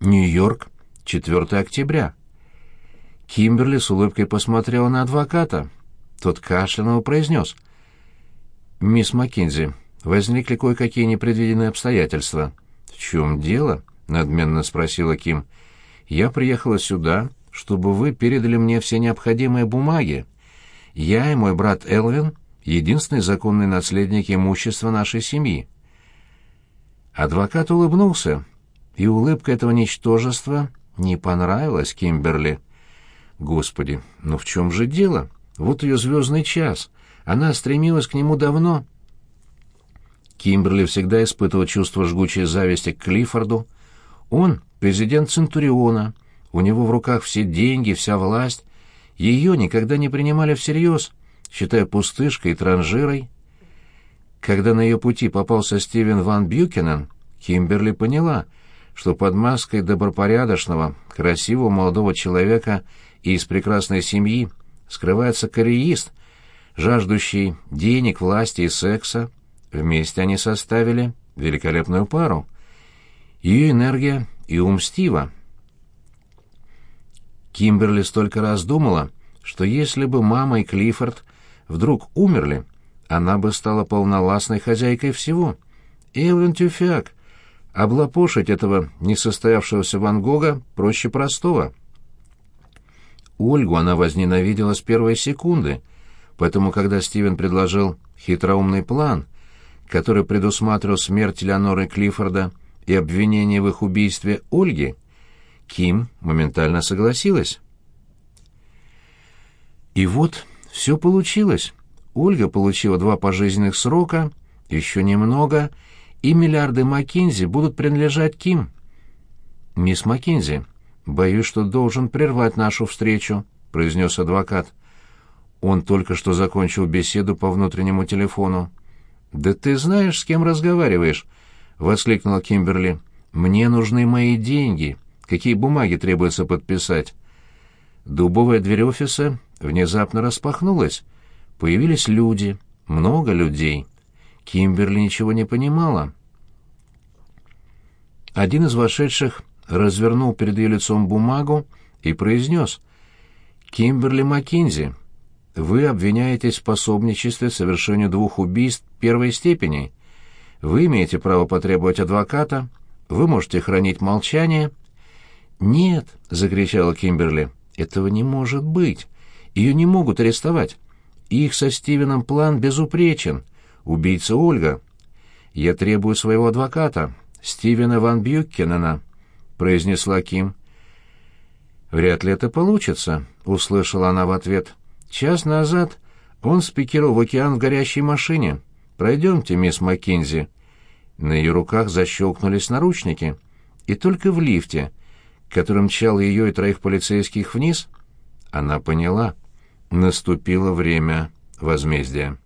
Нью-Йорк, 4 октября. Кимберли с улыбкой посмотрела на адвоката. Тот кашлянул произнес. «Мисс Маккензи, возникли кое-какие непредвиденные обстоятельства». «В чем дело?» — надменно спросила Ким. «Я приехала сюда, чтобы вы передали мне все необходимые бумаги. Я и мой брат Элвин — единственные законные наследники имущества нашей семьи». Адвокат улыбнулся, и улыбка этого ничтожества не понравилась Кимберли. Господи, ну в чем же дело? Вот ее звездный час. Она стремилась к нему давно. Кимберли всегда испытывал чувство жгучей зависти к Клиффорду. Он — президент Центуриона, у него в руках все деньги, вся власть. Ее никогда не принимали всерьез, считая пустышкой и транжирой. Когда на ее пути попался Стивен Ван Бьюкенен, Кимберли поняла, что под маской добропорядочного, красивого молодого человека из прекрасной семьи скрывается кореист, жаждущий денег, власти и секса. Вместе они составили великолепную пару. Ее энергия и ум Стива. Кимберли столько раз думала, что если бы мама и Клиффорд вдруг умерли, она бы стала полновластной хозяйкой всего. Элвин Тюфяк. Облапошить этого несостоявшегося Ван Гога проще простого. Ольгу она возненавидела с первой секунды, поэтому когда Стивен предложил хитроумный план, который предусматривал смерть Леоноры Клиффорда и обвинение в их убийстве Ольги, Ким моментально согласилась. И вот все получилось. Ольга получила два пожизненных срока, еще немного, и миллиарды Маккензи будут принадлежать Ким. «Мисс Маккензи, боюсь, что должен прервать нашу встречу», — произнес адвокат. Он только что закончил беседу по внутреннему телефону. «Да ты знаешь, с кем разговариваешь?» — воскликнула Кимберли. «Мне нужны мои деньги. Какие бумаги требуется подписать?» Дубовая дверь офиса внезапно распахнулась. Появились люди, много людей. Кимберли ничего не понимала. Один из вошедших развернул перед ее лицом бумагу и произнес. «Кимберли Маккинзи, вы обвиняетесь в пособничестве совершению двух убийств первой степени. Вы имеете право потребовать адвоката, вы можете хранить молчание». «Нет», — закричала Кимберли, — «этого не может быть. Ее не могут арестовать. Их со Стивеном план безупречен. Убийца Ольга. Я требую своего адвоката, Стивена Ван Бьюккенена», — произнесла Ким. «Вряд ли это получится», — услышала она в ответ. «Час назад он спикировал в океан в горящей машине. Пройдемте, мисс Маккинзи». На ее руках защелкнулись наручники. И только в лифте, которым мчал ее и троих полицейских вниз, она поняла — наступило время возмездия.